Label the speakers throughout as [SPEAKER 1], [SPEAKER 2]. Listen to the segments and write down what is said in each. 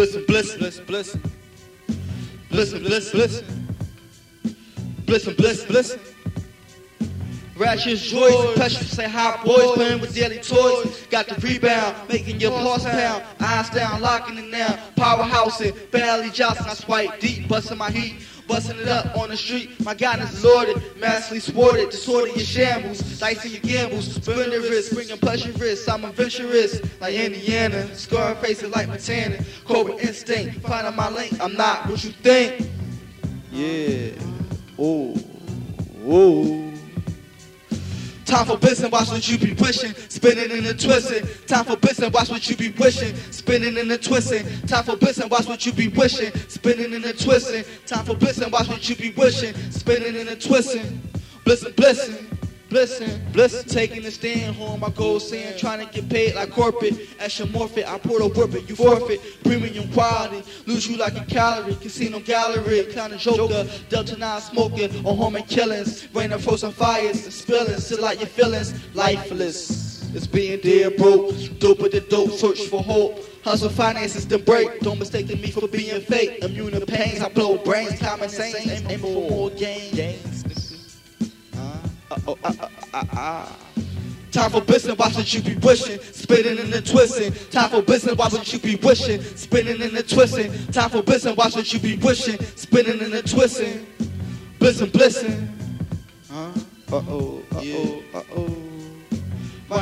[SPEAKER 1] Blissing, blissing, blissing. Blissing, blissing, blissing. Blissing, blissing, blissing. Ratchet joys, pressure, say hot boys playing with daily toys. Got the rebound, making your pulse pound. Eyes down, locking it down. Powerhousing, barely jousting. I swipe deep, busting my heat. Busting it up on the street, my guidance is lorded, massively sported, disorder your shambles, dicing your gambles, wrist, bringing pleasure wrist, I'm adventurous, like Indiana, scar faces like Montana, Cobra instinct, finding my link, I'm not what you think. Yeah, Time for business, watch what you be pushing, spinning and twisting. Time for business, watch what you be wishing, spinning and twisting. Time for business, watch what you be wishing, spinning and twisting. Time for business, watch what you be wishing, spinning and twisting. Blissing, blissing. Blessing, blessing, taking a stand, home my gold saying, trying to get paid like corporate. Extramorphic, I pour the but you forfeit. Premium quality, lose you like a calorie. Casino gallery, kind of joker, Delta 9 smoking, on home and killings. Rain and frozen fires, and spilling, still like your feelings. Lifeless, it's being dead broke. Dope with the dope, search for hope. Hustle finances then break. Don't mistake me for being fake. Immune to pains, I blow brains, common sense. Aim for more gains. Uh, uh, Time for business, watch what you be wishing, spinning and the twisting. Time for business, watch what you be wishing, spinning and the twisting. Time for business, watch what you be wishing, spinning and the twisting. Blissing, blissing. Uh oh, uh oh, uh oh.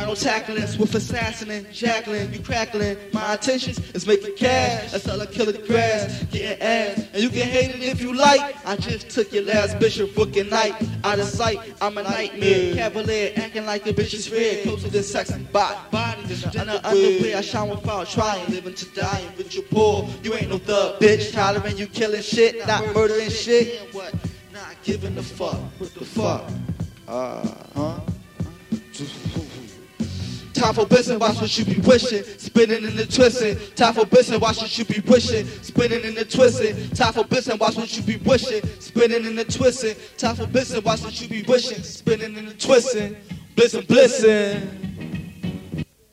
[SPEAKER 1] Vinyl tackling with assassin Jacqueline, you crackling. My intentions is making cash. I kill the grass, getting ass. And you can hate it if you like. I just took your last bishop fucking night out of sight. I'm a nightmare, cavalier, acting like a bitch is red. Closer than sex and body. Body, the underwear I shine without trying, living to die. But you poor, you ain't no thug, bitch. Hollering, you killing shit, not murdering shit. Not giving a fuck. What the fuck? Uh Time for business, watch what you be wishing, spinning in the twisting. Time for business, watch what you be wishing, spinning in the twisting. Time for business, watch what you be wishing, spinning in the twisting. Time for business, watch what you be wishing, spinning in the twisting. Blissing, blissing.